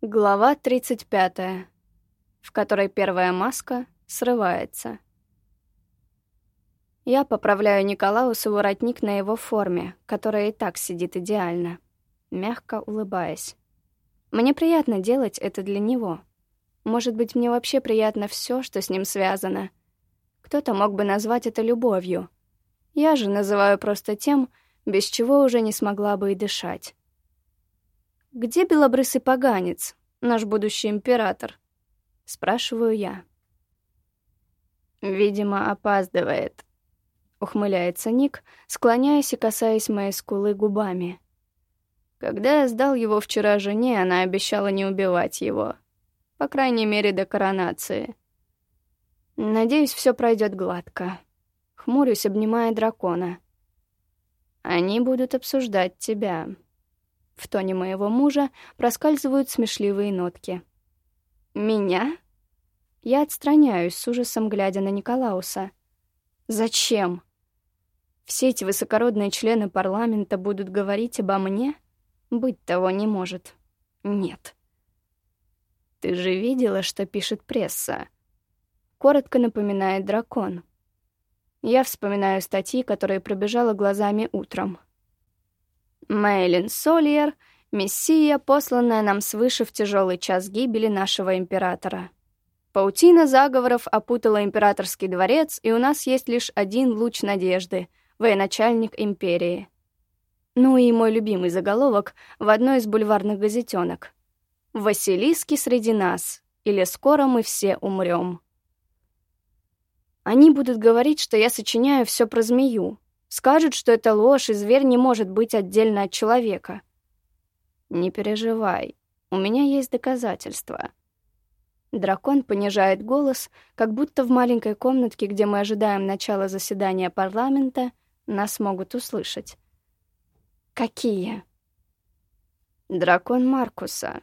Глава 35, в которой первая маска срывается. Я поправляю Николаусу воротник на его форме, которая и так сидит идеально, мягко улыбаясь. Мне приятно делать это для него. Может быть, мне вообще приятно все, что с ним связано. Кто-то мог бы назвать это любовью. Я же называю просто тем, без чего уже не смогла бы и дышать. «Где белобрысый поганец, наш будущий император?» — спрашиваю я. «Видимо, опаздывает», — ухмыляется Ник, склоняясь и касаясь моей скулы губами. Когда я сдал его вчера жене, она обещала не убивать его. По крайней мере, до коронации. Надеюсь, все пройдет гладко. Хмурюсь, обнимая дракона. Они будут обсуждать тебя. В тоне моего мужа проскальзывают смешливые нотки. «Меня?» Я отстраняюсь, с ужасом глядя на Николауса. «Зачем? Все эти высокородные члены парламента будут говорить обо мне? Быть того не может. Нет». «Ты же видела, что пишет пресса?» Коротко напоминает дракон. Я вспоминаю статьи, которые пробежала глазами утром. Мейлин Сольер — мессия, посланная нам свыше в тяжелый час гибели нашего императора. Паутина заговоров опутала императорский дворец, и у нас есть лишь один луч надежды — военачальник империи. Ну и мой любимый заголовок в одной из бульварных газетенок. «Василиски среди нас, или скоро мы все умрем». Они будут говорить, что я сочиняю все про змею, Скажут, что это ложь, и зверь не может быть отдельно от человека. Не переживай, у меня есть доказательства. Дракон понижает голос, как будто в маленькой комнатке, где мы ожидаем начала заседания парламента, нас могут услышать. Какие? Дракон Маркуса.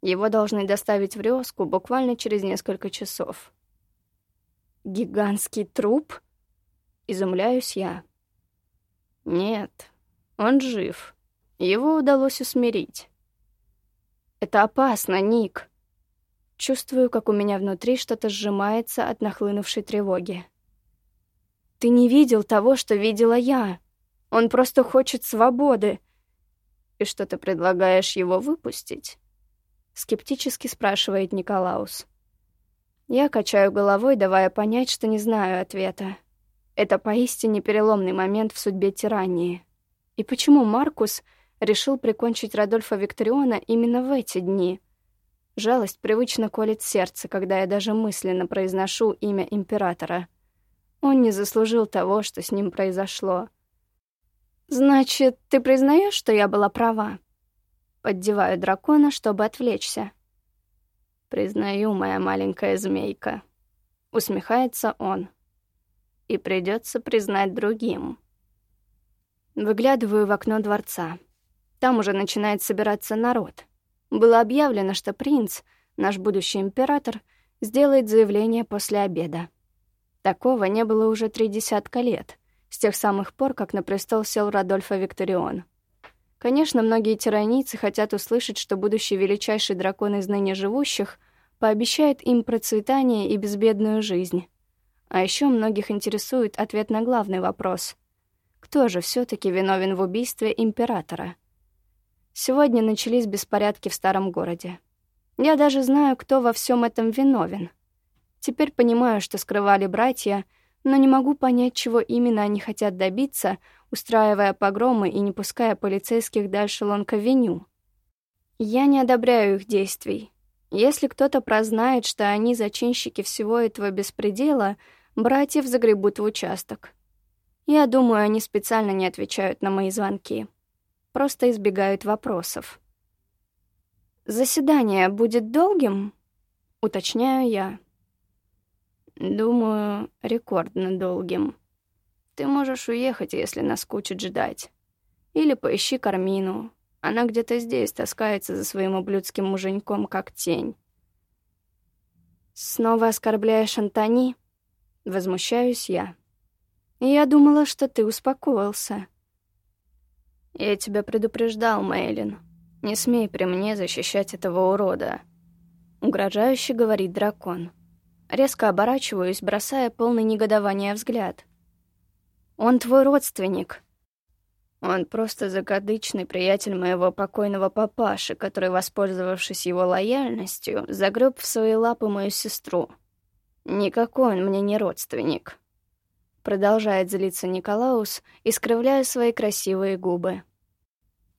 Его должны доставить в Рёску буквально через несколько часов. Гигантский труп? Изумляюсь я. Нет, он жив. Его удалось усмирить. Это опасно, Ник. Чувствую, как у меня внутри что-то сжимается от нахлынувшей тревоги. Ты не видел того, что видела я. Он просто хочет свободы. И что ты предлагаешь его выпустить? Скептически спрашивает Николаус. Я качаю головой, давая понять, что не знаю ответа. Это поистине переломный момент в судьбе тирании. И почему Маркус решил прикончить Радольфа Викториона именно в эти дни? Жалость привычно колет сердце, когда я даже мысленно произношу имя императора. Он не заслужил того, что с ним произошло. «Значит, ты признаешь, что я была права?» Поддеваю дракона, чтобы отвлечься. «Признаю, моя маленькая змейка», — усмехается он и придется признать другим. Выглядываю в окно дворца. Там уже начинает собираться народ. Было объявлено, что принц, наш будущий император, сделает заявление после обеда. Такого не было уже три десятка лет, с тех самых пор, как на престол сел Радольфо Викторион. Конечно, многие тиранийцы хотят услышать, что будущий величайший дракон из ныне живущих пообещает им процветание и безбедную жизнь. А еще многих интересует ответ на главный вопрос. Кто же все таки виновен в убийстве императора? Сегодня начались беспорядки в старом городе. Я даже знаю, кто во всем этом виновен. Теперь понимаю, что скрывали братья, но не могу понять, чего именно они хотят добиться, устраивая погромы и не пуская полицейских дальше Лонковеню. Я не одобряю их действий. Если кто-то прознает, что они зачинщики всего этого беспредела — братьев загребут в участок. Я думаю, они специально не отвечают на мои звонки. Просто избегают вопросов. «Заседание будет долгим?» — уточняю я. «Думаю, рекордно долгим. Ты можешь уехать, если наскучит ждать. Или поищи Кармину. Она где-то здесь таскается за своим ублюдским муженьком, как тень». «Снова оскорбляешь Антони?» Возмущаюсь я. Я думала, что ты успокоился. Я тебя предупреждал, Мейлин. Не смей при мне защищать этого урода. Угрожающе говорит дракон. Резко оборачиваюсь, бросая полный негодования взгляд. Он твой родственник. Он просто закадычный приятель моего покойного папаши, который, воспользовавшись его лояльностью, загреб в свои лапы мою сестру. Никакой он мне не родственник. Продолжает злиться Николаус, искривляя свои красивые губы.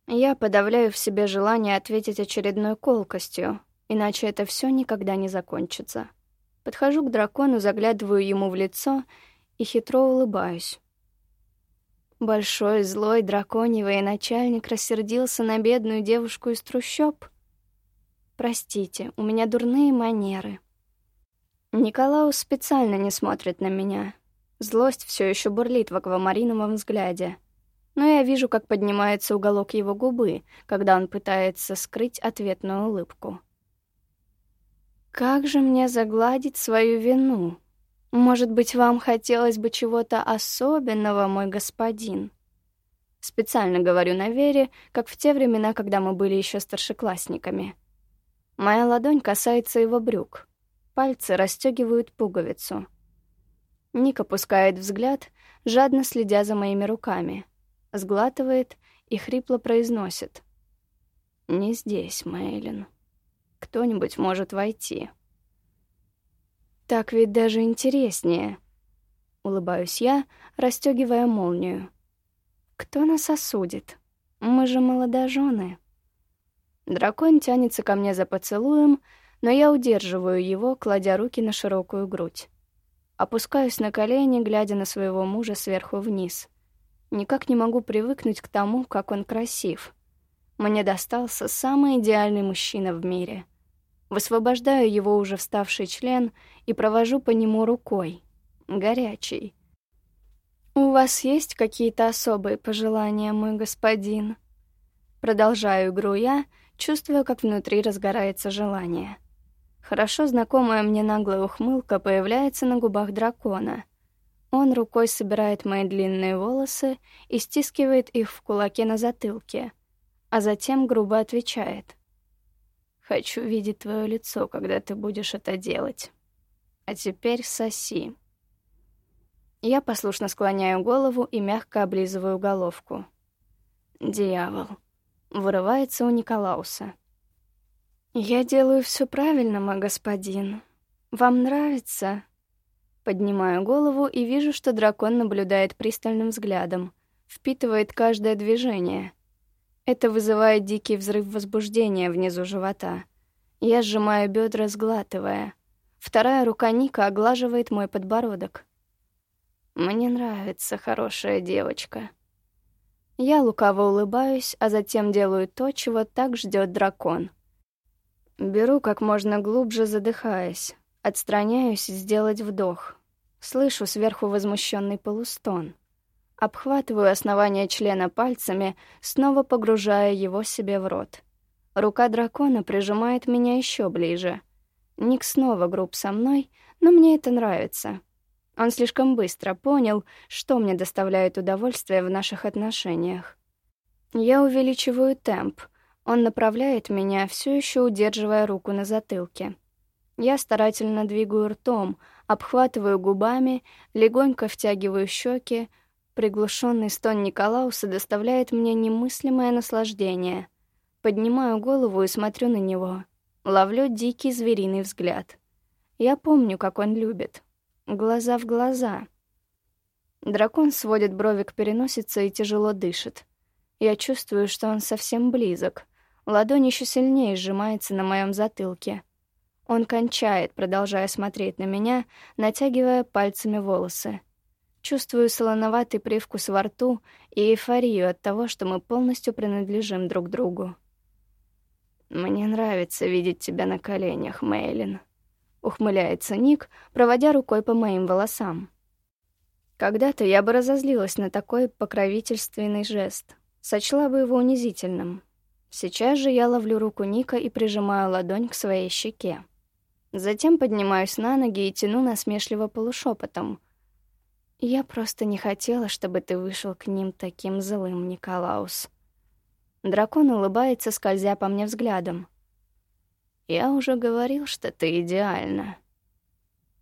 Я подавляю в себе желание ответить очередной колкостью, иначе это все никогда не закончится. Подхожу к дракону, заглядываю ему в лицо и хитро улыбаюсь. Большой злой драконий начальник рассердился на бедную девушку из трущоб. Простите, у меня дурные манеры. Николаус специально не смотрит на меня. Злость все еще бурлит в аквамариновом взгляде. Но я вижу, как поднимается уголок его губы, когда он пытается скрыть ответную улыбку. Как же мне загладить свою вину? Может быть, вам хотелось бы чего-то особенного, мой господин? Специально говорю на вере, как в те времена, когда мы были еще старшеклассниками. Моя ладонь касается его брюк. Пальцы расстегивают пуговицу. Ник опускает взгляд, жадно следя за моими руками. Сглатывает и хрипло произносит. «Не здесь, Мейлин. Кто-нибудь может войти». «Так ведь даже интереснее», — улыбаюсь я, расстегивая молнию. «Кто нас осудит? Мы же молодожены». Дракон тянется ко мне за поцелуем, но я удерживаю его, кладя руки на широкую грудь. Опускаюсь на колени, глядя на своего мужа сверху вниз. Никак не могу привыкнуть к тому, как он красив. Мне достался самый идеальный мужчина в мире. Высвобождаю его уже вставший член и провожу по нему рукой. Горячий. «У вас есть какие-то особые пожелания, мой господин?» Продолжаю игру я, чувствуя, как внутри разгорается желание. Хорошо знакомая мне наглая ухмылка появляется на губах дракона. Он рукой собирает мои длинные волосы и стискивает их в кулаке на затылке, а затем грубо отвечает. «Хочу видеть твое лицо, когда ты будешь это делать. А теперь соси». Я послушно склоняю голову и мягко облизываю головку. «Дьявол!» — вырывается у Николауса. «Я делаю все правильно, мой господин. Вам нравится?» Поднимаю голову и вижу, что дракон наблюдает пристальным взглядом, впитывает каждое движение. Это вызывает дикий взрыв возбуждения внизу живота. Я сжимаю бедра, сглатывая. Вторая рука Ника оглаживает мой подбородок. «Мне нравится хорошая девочка». Я лукаво улыбаюсь, а затем делаю то, чего так ждет дракон — Беру как можно глубже, задыхаясь. Отстраняюсь сделать вдох. Слышу сверху возмущенный полустон. Обхватываю основание члена пальцами, снова погружая его себе в рот. Рука дракона прижимает меня еще ближе. Ник снова груб со мной, но мне это нравится. Он слишком быстро понял, что мне доставляет удовольствие в наших отношениях. Я увеличиваю темп — он направляет меня, все еще удерживая руку на затылке. Я старательно двигаю ртом, обхватываю губами, легонько втягиваю щеки. Приглушенный стон Николауса доставляет мне немыслимое наслаждение. Поднимаю голову и смотрю на него. Ловлю дикий звериный взгляд. Я помню, как он любит. Глаза в глаза. Дракон сводит брови к переносице и тяжело дышит. Я чувствую, что он совсем близок. Ладонь еще сильнее сжимается на моем затылке. Он кончает, продолжая смотреть на меня, натягивая пальцами волосы. Чувствую солоноватый привкус во рту и эйфорию от того, что мы полностью принадлежим друг другу. «Мне нравится видеть тебя на коленях, Мейлин», — ухмыляется Ник, проводя рукой по моим волосам. Когда-то я бы разозлилась на такой покровительственный жест, сочла бы его унизительным, Сейчас же я ловлю руку Ника и прижимаю ладонь к своей щеке. Затем поднимаюсь на ноги и тяну насмешливо полушепотом. «Я просто не хотела, чтобы ты вышел к ним таким злым, Николаус». Дракон улыбается, скользя по мне взглядом. «Я уже говорил, что ты идеальна».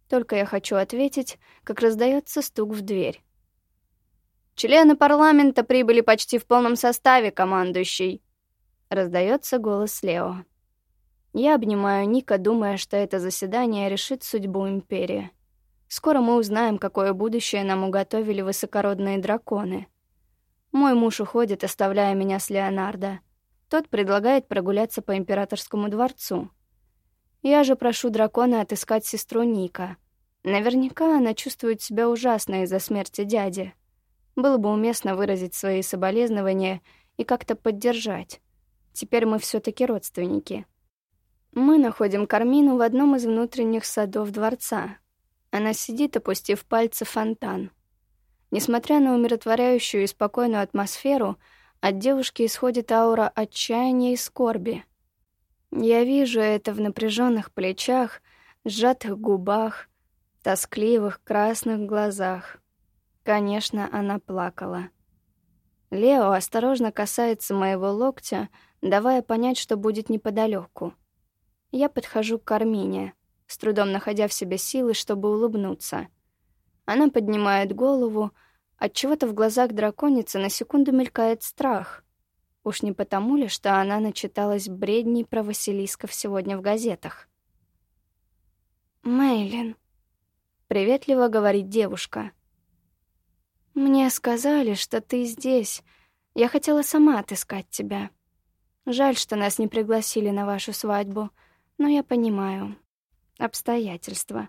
Только я хочу ответить, как раздается стук в дверь. «Члены парламента прибыли почти в полном составе, командующий», — раздается голос Лео. Я обнимаю Ника, думая, что это заседание решит судьбу Империи. Скоро мы узнаем, какое будущее нам уготовили высокородные драконы. Мой муж уходит, оставляя меня с Леонардо. Тот предлагает прогуляться по императорскому дворцу. Я же прошу дракона отыскать сестру Ника. Наверняка она чувствует себя ужасно из-за смерти дяди. Было бы уместно выразить свои соболезнования и как-то поддержать. Теперь мы все таки родственники. Мы находим Кармину в одном из внутренних садов дворца. Она сидит, опустив пальцы в фонтан. Несмотря на умиротворяющую и спокойную атмосферу, от девушки исходит аура отчаяния и скорби. Я вижу это в напряженных плечах, сжатых губах, тоскливых красных глазах. Конечно, она плакала. Лео осторожно касается моего локтя, давая понять, что будет неподалеку. Я подхожу к Кармине, с трудом находя в себе силы, чтобы улыбнуться. Она поднимает голову, от чего-то в глазах драконицы на секунду мелькает страх. Уж не потому ли, что она начиталась бредней про Василисков сегодня в газетах? «Мейлин», — приветливо говорит девушка. «Мне сказали, что ты здесь. Я хотела сама отыскать тебя. Жаль, что нас не пригласили на вашу свадьбу, но я понимаю. Обстоятельства.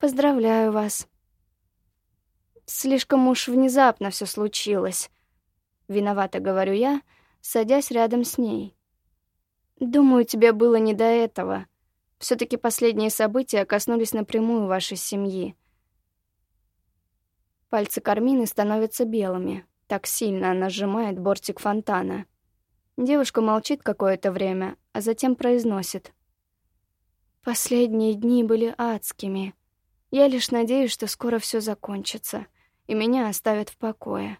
Поздравляю вас. Слишком уж внезапно все случилось. Виновата, говорю я, садясь рядом с ней. Думаю, тебе было не до этого. все таки последние события коснулись напрямую вашей семьи. Пальцы Кармины становятся белыми. Так сильно она сжимает бортик фонтана. Девушка молчит какое-то время, а затем произносит. «Последние дни были адскими. Я лишь надеюсь, что скоро все закончится и меня оставят в покое.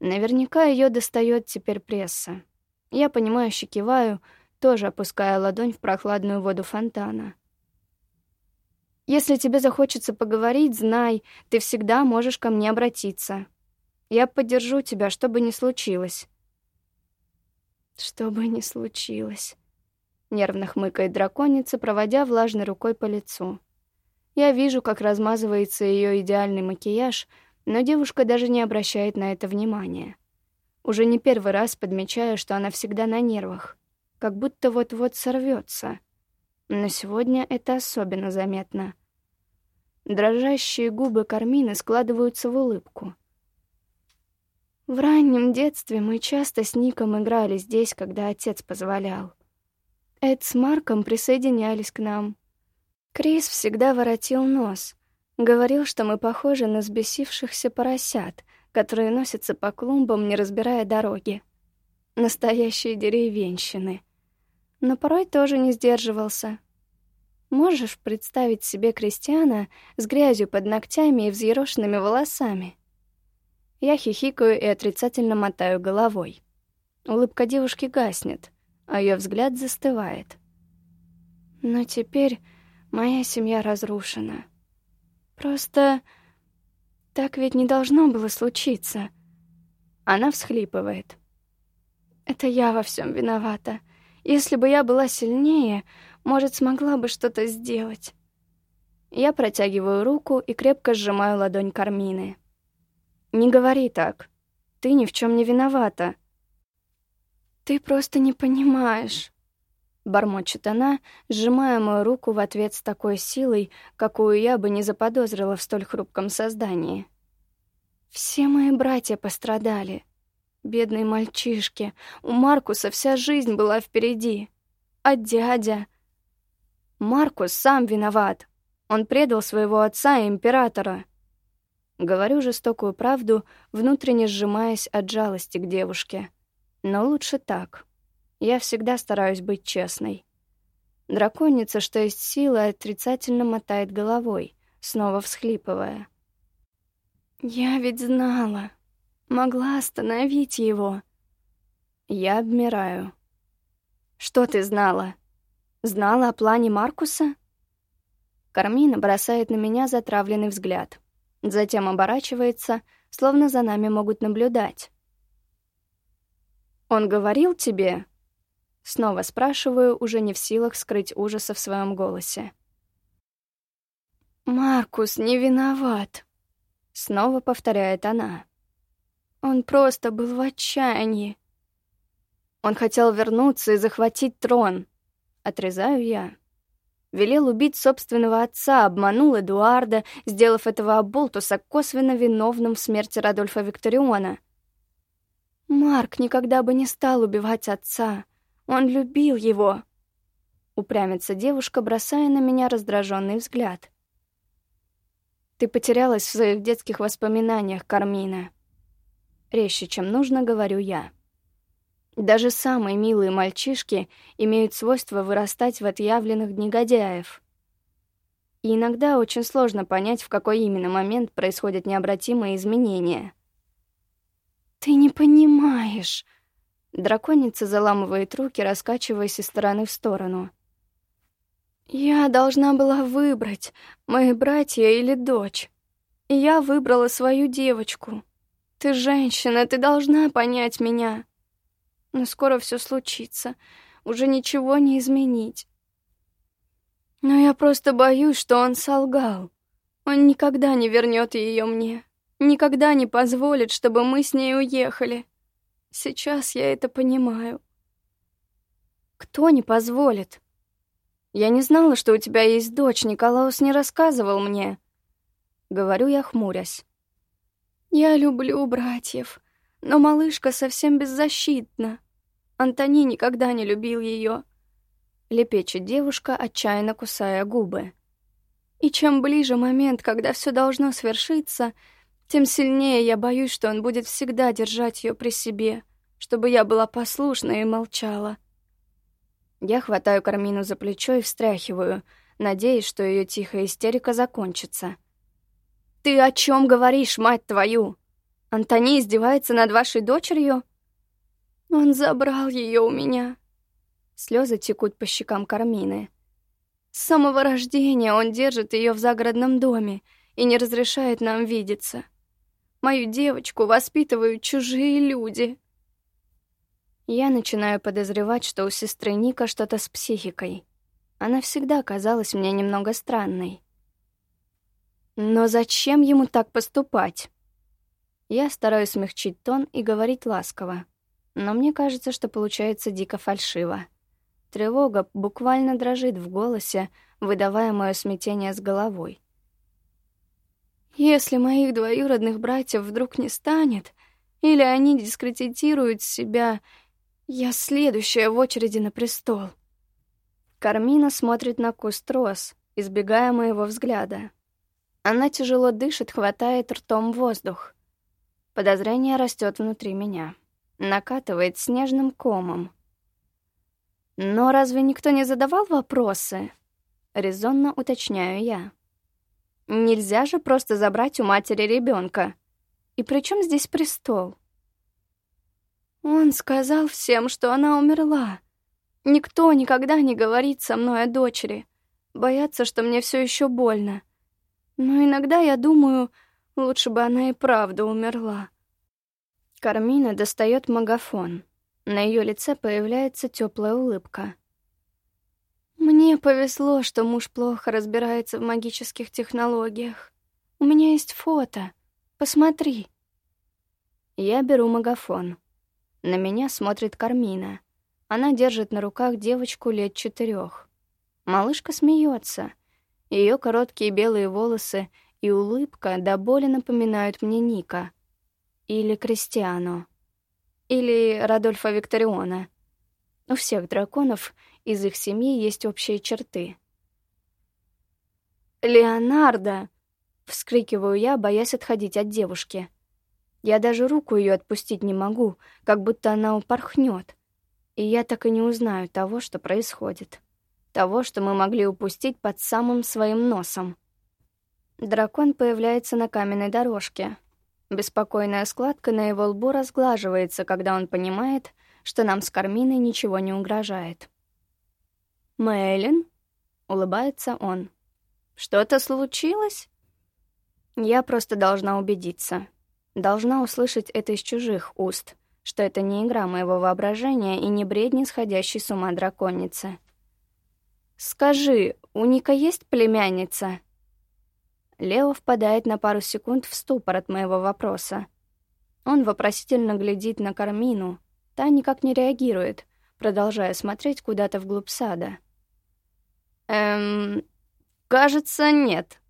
Наверняка ее достает теперь пресса. Я понимающе киваю, тоже опуская ладонь в прохладную воду фонтана. Если тебе захочется поговорить, знай, ты всегда можешь ко мне обратиться. Я поддержу тебя, что бы ни случилось. Что бы ни случилось. Нервно хмыкает драконица, проводя влажной рукой по лицу. Я вижу, как размазывается ее идеальный макияж, но девушка даже не обращает на это внимания. Уже не первый раз подмечаю, что она всегда на нервах, как будто вот-вот сорвется. Но сегодня это особенно заметно. Дрожащие губы Кармины складываются в улыбку. В раннем детстве мы часто с Ником играли здесь, когда отец позволял. Эд с Марком присоединялись к нам — Крис всегда воротил нос. Говорил, что мы похожи на сбесившихся поросят, которые носятся по клумбам, не разбирая дороги. Настоящие деревенщины. Но порой тоже не сдерживался. Можешь представить себе крестьяна с грязью под ногтями и взъерошенными волосами? Я хихикаю и отрицательно мотаю головой. Улыбка девушки гаснет, а ее взгляд застывает. Но теперь Моя семья разрушена. Просто так ведь не должно было случиться. Она всхлипывает. Это я во всем виновата. Если бы я была сильнее, может, смогла бы что-то сделать. Я протягиваю руку и крепко сжимаю ладонь Кармины. Не говори так. Ты ни в чем не виновата. Ты просто не понимаешь. — бормочет она, сжимая мою руку в ответ с такой силой, какую я бы не заподозрила в столь хрупком создании. «Все мои братья пострадали. Бедные мальчишки. У Маркуса вся жизнь была впереди. А дядя...» «Маркус сам виноват. Он предал своего отца и императора». Говорю жестокую правду, внутренне сжимаясь от жалости к девушке. Но лучше так. Я всегда стараюсь быть честной. Драконица, что есть силы, отрицательно мотает головой, снова всхлипывая. «Я ведь знала. Могла остановить его». Я обмираю. «Что ты знала? Знала о плане Маркуса?» Кармина бросает на меня затравленный взгляд. Затем оборачивается, словно за нами могут наблюдать. «Он говорил тебе?» Снова спрашиваю, уже не в силах скрыть ужаса в своем голосе. «Маркус не виноват», — снова повторяет она. «Он просто был в отчаянии. Он хотел вернуться и захватить трон. Отрезаю я. Велел убить собственного отца, обманул Эдуарда, сделав этого Аболтуса косвенно виновным в смерти Радольфа Викториона. Марк никогда бы не стал убивать отца. Он любил его. Упрямится девушка, бросая на меня раздраженный взгляд. Ты потерялась в своих детских воспоминаниях, Кармина. Резче, чем нужно, говорю я. Даже самые милые мальчишки имеют свойство вырастать в отъявленных негодяев. И иногда очень сложно понять, в какой именно момент происходят необратимые изменения. «Ты не понимаешь!» Драконица заламывает руки, раскачиваясь из стороны в сторону — я должна была выбрать, мои братья или дочь. И я выбрала свою девочку. Ты женщина, ты должна понять меня. Но скоро все случится, уже ничего не изменить. Но я просто боюсь, что он солгал. Он никогда не вернет ее мне, никогда не позволит, чтобы мы с ней уехали. Сейчас я это понимаю. Кто не позволит? Я не знала, что у тебя есть дочь, Николаус не рассказывал мне. Говорю я, хмурясь. Я люблю братьев, но малышка совсем беззащитна. Антони никогда не любил ее. Лепечет девушка, отчаянно кусая губы. И чем ближе момент, когда все должно свершиться, тем сильнее я боюсь, что он будет всегда держать ее при себе, чтобы я была послушна и молчала. Я хватаю Кармину за плечо и встряхиваю, надеясь, что ее тихая истерика закончится. «Ты о чем говоришь, мать твою? Антони издевается над вашей дочерью?» «Он забрал ее у меня». Слезы текут по щекам Кармины. С самого рождения он держит ее в загородном доме и не разрешает нам видеться. Мою девочку воспитывают чужие люди. Я начинаю подозревать, что у сестры Ника что-то с психикой. Она всегда казалась мне немного странной. Но зачем ему так поступать? Я стараюсь смягчить тон и говорить ласково. Но мне кажется, что получается дико фальшиво. Тревога буквально дрожит в голосе, выдавая мое смятение с головой. Если моих двоюродных братьев вдруг не станет, или они дискредитируют себя я следующая в очереди на престол. Кармина смотрит на куст роз, избегая моего взгляда. Она тяжело дышит, хватает ртом воздух. Подозрение растет внутри меня. Накатывает снежным комом. Но разве никто не задавал вопросы? Резонно уточняю я. Нельзя же просто забрать у матери ребенка. И при чем здесь престол? Он сказал всем, что она умерла. Никто никогда не говорит со мной о дочери. Боятся, что мне все еще больно. Но иногда я думаю, лучше бы она и правда умерла. Кармина достает магафон. На ее лице появляется теплая улыбка. Мне повезло, что муж плохо разбирается в магических технологиях. У меня есть фото. Посмотри. Я беру магафон. На меня смотрит Кармина. Она держит на руках девочку лет четырех. Малышка смеется. Ее короткие белые волосы и улыбка до боли напоминают мне Ника. Или Кристиану. Или Радольфа Викториона. У всех драконов из их семьи есть общие черты. «Леонардо!» — вскрикиваю я, боясь отходить от девушки. Я даже руку ее отпустить не могу, как будто она упорхнет. И я так и не узнаю того, что происходит. Того, что мы могли упустить под самым своим носом. Дракон появляется на каменной дорожке. Беспокойная складка на его лбу разглаживается, когда он понимает, что нам с Карминой ничего не угрожает. «Мэйлин?» — улыбается он. «Что-то случилось?» Я просто должна убедиться. Должна услышать это из чужих уст, что это не игра моего воображения и не бредни сходящей с ума драконицы. «Скажи, у Ника есть племянница?» Лео впадает на пару секунд в ступор от моего вопроса. Он вопросительно глядит на Кармину. Та никак не реагирует, продолжая смотреть куда-то вглубь сада. «Эм... Кажется, нет.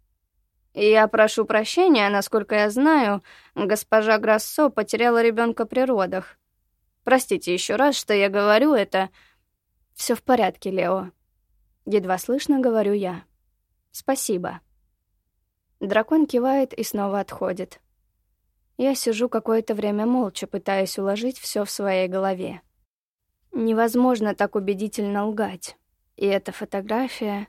Я прошу прощения, насколько я знаю, госпожа Грассо потеряла ребенка при родах. Простите еще раз, что я говорю это. Все в порядке, Лео. Едва слышно говорю я. Спасибо». Дракон кивает и снова отходит. Я сижу какое-то время молча, пытаясь уложить все в своей голове. Невозможно так убедительно лгать. И эта фотография...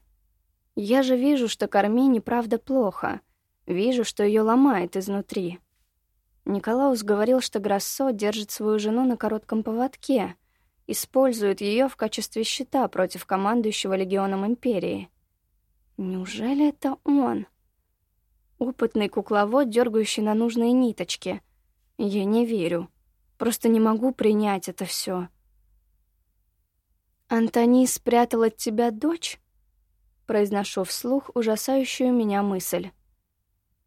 Я же вижу, что Кармине правда плохо. Вижу, что ее ломает изнутри. Николаус говорил, что Грассо держит свою жену на коротком поводке, использует ее в качестве щита против командующего легионом Империи. Неужели это он? Опытный кукловод, дергающий на нужные ниточки. Я не верю. Просто не могу принять это все. «Антони спрятал от тебя дочь?» Произношу вслух ужасающую меня мысль.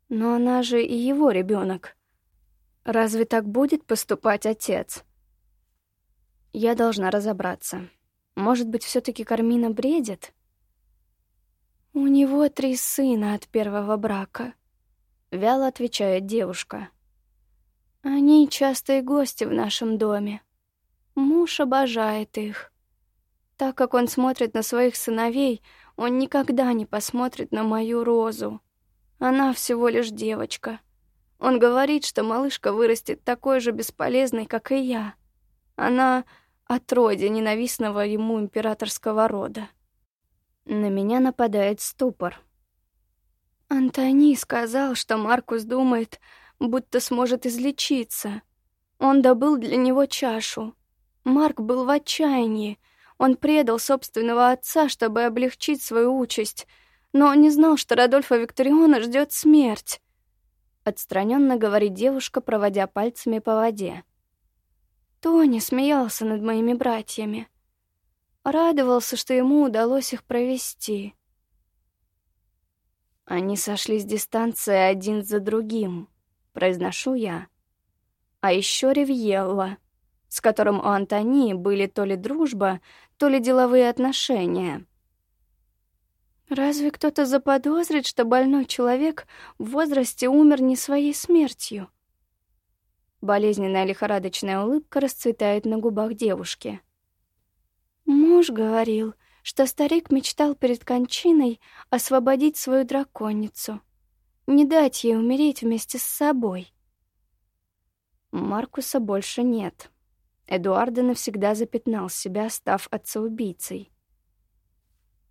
«Но она же и его ребенок. Разве так будет поступать отец?» Я должна разобраться. Может быть, все таки Кармина бредит? «У него три сына от первого брака», — вяло отвечает девушка. «Они частые гости в нашем доме. Муж обожает их. Так как он смотрит на своих сыновей, он никогда не посмотрит на мою Розу. Она всего лишь девочка. Он говорит, что малышка вырастет такой же бесполезной, как и я. Она отродье ненавистного ему императорского рода. На меня нападает ступор. Антони сказал, что Маркус думает, будто сможет излечиться. Он добыл для него чашу. Марк был в отчаянии. Он предал собственного отца, чтобы облегчить свою участь. Но он не знал, что Радольфа Викториона ждет смерть. Отстраненно говорит девушка, проводя пальцами по воде. Тони смеялся над моими братьями. Радовался, что ему удалось их провести. Они сошли с дистанции один за другим, произношу я. А еще Ривьелла, с которым у Антони были то ли дружба, то ли деловые отношения. Разве кто-то заподозрит, что больной человек в возрасте умер не своей смертью? Болезненная лихорадочная улыбка расцветает на губах девушки. Муж говорил — что старик мечтал перед кончиной освободить свою драконицу, не дать ей умереть вместе с собой. Маркуса больше нет. Эдуарда навсегда запятнал себя, став отцеубийцей.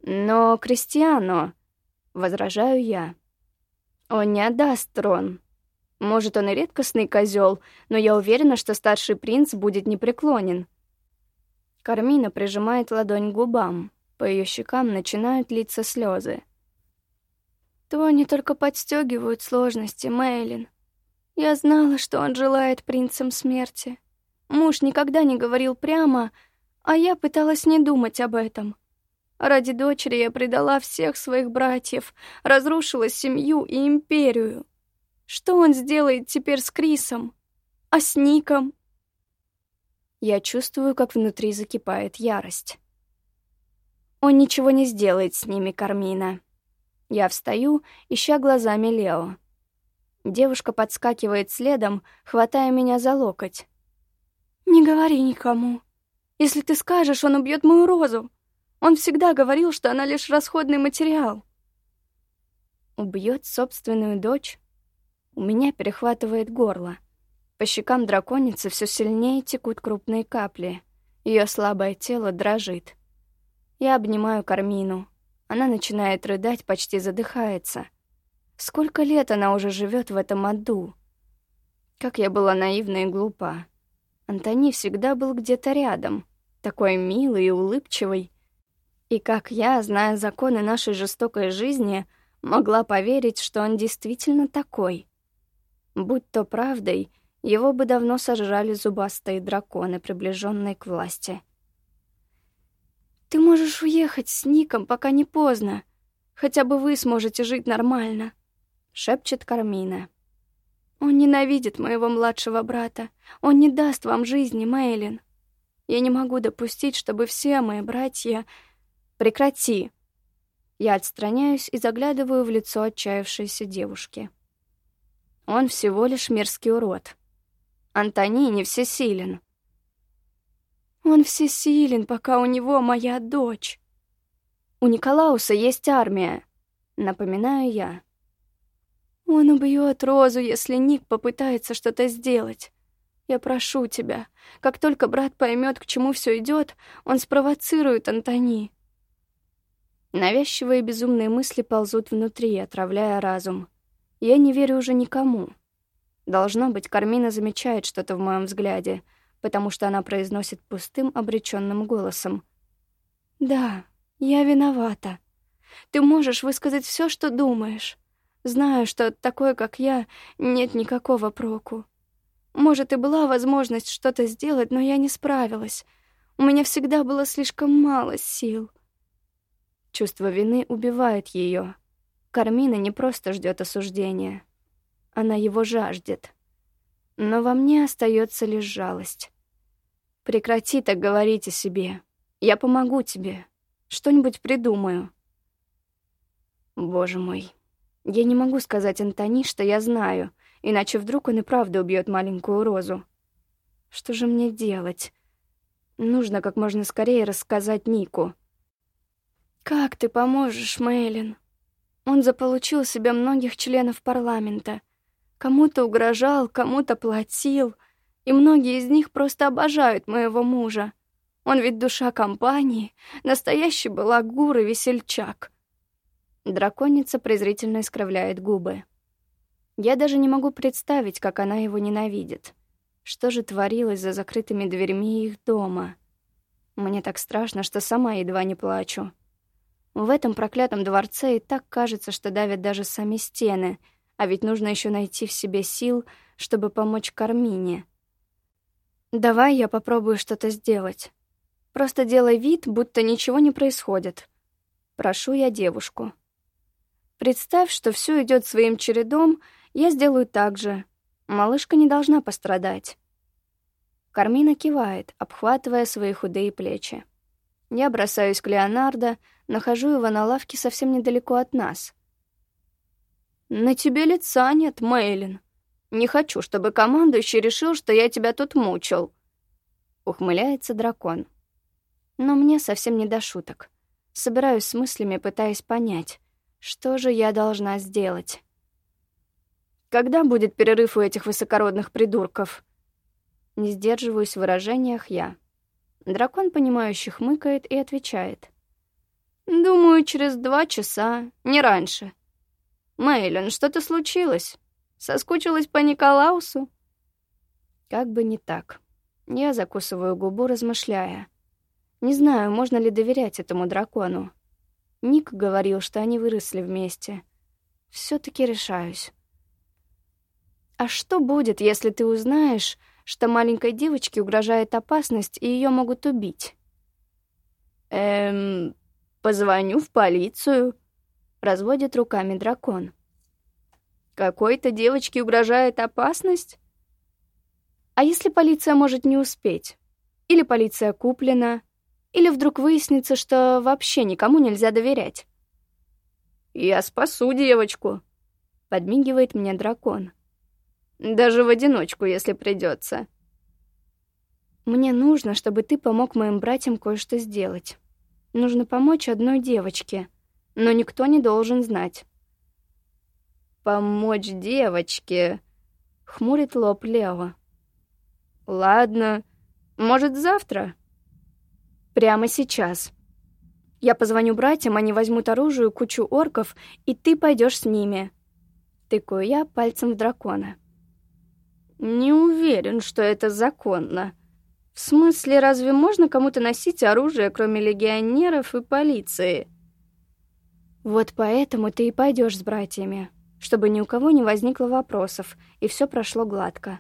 «Но Кристиано...» — возражаю я. «Он не отдаст трон. Может, он и редкостный козел, но я уверена, что старший принц будет непреклонен». Кармина прижимает ладонь к губам. По ее щекам начинают литься слезы. Тони только подстегивают сложности, Мейлин. Я знала, что он желает принцам смерти. Муж никогда не говорил прямо, а я пыталась не думать об этом. Ради дочери я предала всех своих братьев, разрушила семью и империю. Что он сделает теперь с Крисом? А с Ником? Я чувствую, как внутри закипает ярость. Он ничего не сделает с ними, Кармина. Я встаю, ища глазами Лео. Девушка подскакивает следом, хватая меня за локоть. «Не говори никому. Если ты скажешь, он убьет мою розу. Он всегда говорил, что она лишь расходный материал». Убьет собственную дочь? У меня перехватывает горло. По щекам драконицы все сильнее текут крупные капли. Ее слабое тело дрожит. Я обнимаю Кармину. Она начинает рыдать, почти задыхается. Сколько лет она уже живет в этом аду? Как я была наивна и глупа. Антони всегда был где-то рядом, такой милый и улыбчивый. И как я, зная законы нашей жестокой жизни, могла поверить, что он действительно такой. Будь то правдой, его бы давно сожрали зубастые драконы, приближенные к власти. «Ты можешь уехать с Ником, пока не поздно. Хотя бы вы сможете жить нормально», — шепчет Кармина. «Он ненавидит моего младшего брата. Он не даст вам жизни, Мейлин. Я не могу допустить, чтобы все мои братья...» «Прекрати!» Я отстраняюсь и заглядываю в лицо отчаявшейся девушки. Он всего лишь мерзкий урод. Антони не всесилен. Он всесилен, пока у него моя дочь. У Николауса есть армия, напоминаю я. Он убьет Розу, если Ник попытается что-то сделать. Я прошу тебя, как только брат поймет, к чему все идет, он спровоцирует Антони. Навязчивые безумные мысли ползут внутри, отравляя разум. Я не верю уже никому. Должно быть, Кармина замечает что-то в моем взгляде, потому что она произносит пустым, обреченным голосом. «Да, я виновата. Ты можешь высказать все, что думаешь. Знаю, что от такой, как я, нет никакого проку. Может, и была возможность что-то сделать, но я не справилась. У меня всегда было слишком мало сил. Чувство вины убивает ее. Кармина не просто ждет осуждения. Она его жаждет. Но во мне остается лишь жалость. Прекрати так говорить о себе. Я помогу тебе. Что-нибудь придумаю. Боже мой. Я не могу сказать Антони, что я знаю, иначе вдруг он и правда убьет маленькую Розу. Что же мне делать? Нужно как можно скорее рассказать Нику. «Как ты поможешь, Мэйлин?» Он заполучил себе многих членов парламента. Кому-то угрожал, кому-то платил, и многие из них просто обожают моего мужа. Он ведь душа компании, настоящий балагур и весельчак. Драконица презрительно искривляет губы. Я даже не могу представить, как она его ненавидит. Что же творилось за закрытыми дверьми их дома? Мне так страшно, что сама едва не плачу. В этом проклятом дворце и так кажется, что давят даже сами стены, а ведь нужно еще найти в себе сил, чтобы помочь Кармине. Давай я попробую что-то сделать. Просто делай вид, будто ничего не происходит. Прошу я девушку. Представь, что все идет своим чередом, я сделаю так же. Малышка не должна пострадать. Кармина кивает, обхватывая свои худые плечи. Я бросаюсь к Леонардо, нахожу его на лавке совсем недалеко от нас. «На тебе лица нет, Мейлин. Не хочу, чтобы командующий решил, что я тебя тут мучил». Ухмыляется дракон. Но мне совсем не до шуток. Собираюсь с мыслями, пытаясь понять, что же я должна сделать. Когда будет перерыв у этих высокородных придурков? Не сдерживаюсь в выражениях я. Дракон, понимающий, хмыкает и отвечает. «Думаю, через два часа, не раньше. Мейлен, что-то случилось? Соскучилась по Николаусу?» Как бы не так. Я закусываю губу, размышляя. Не знаю, можно ли доверять этому дракону. Ник говорил, что они выросли вместе. все таки решаюсь. А что будет, если ты узнаешь, что маленькой девочке угрожает опасность, и ее могут убить. «Эм, позвоню в полицию», — разводит руками дракон. «Какой-то девочке угрожает опасность? А если полиция может не успеть? Или полиция куплена? Или вдруг выяснится, что вообще никому нельзя доверять?» «Я спасу девочку», — подмигивает мне дракон. Даже в одиночку, если придется. Мне нужно, чтобы ты помог моим братьям кое-что сделать. Нужно помочь одной девочке, но никто не должен знать. Помочь девочке, хмурит лоб Лео. Ладно, может, завтра? Прямо сейчас. Я позвоню братьям, они возьмут оружие, кучу орков, и ты пойдешь с ними. Тыкаю я пальцем в дракона. Не уверен, что это законно. В смысле, разве можно кому-то носить оружие, кроме легионеров и полиции? Вот поэтому ты и пойдешь с братьями, чтобы ни у кого не возникло вопросов, и все прошло гладко.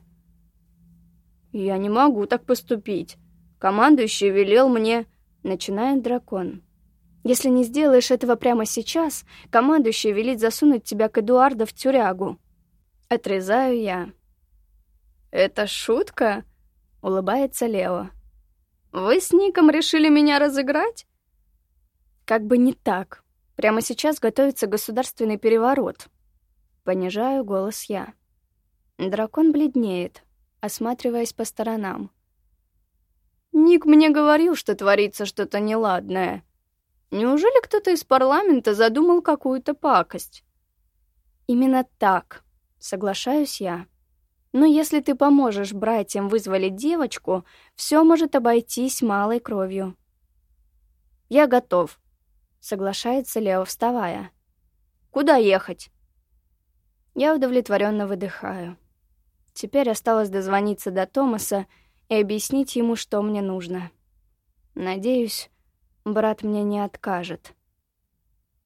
Я не могу так поступить. Командующий велел мне... Начинает дракон. Если не сделаешь этого прямо сейчас, командующий велит засунуть тебя к Эдуарду в тюрягу. Отрезаю я. «Это шутка?» — улыбается Лео. «Вы с Ником решили меня разыграть?» «Как бы не так. Прямо сейчас готовится государственный переворот». Понижаю голос я. Дракон бледнеет, осматриваясь по сторонам. «Ник мне говорил, что творится что-то неладное. Неужели кто-то из парламента задумал какую-то пакость?» «Именно так», — соглашаюсь я. Но если ты поможешь братьям вызволить девочку, все может обойтись малой кровью. Я готов, соглашается Лео, вставая. Куда ехать? Я удовлетворенно выдыхаю. Теперь осталось дозвониться до Томаса и объяснить ему, что мне нужно. Надеюсь, брат мне не откажет.